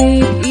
You.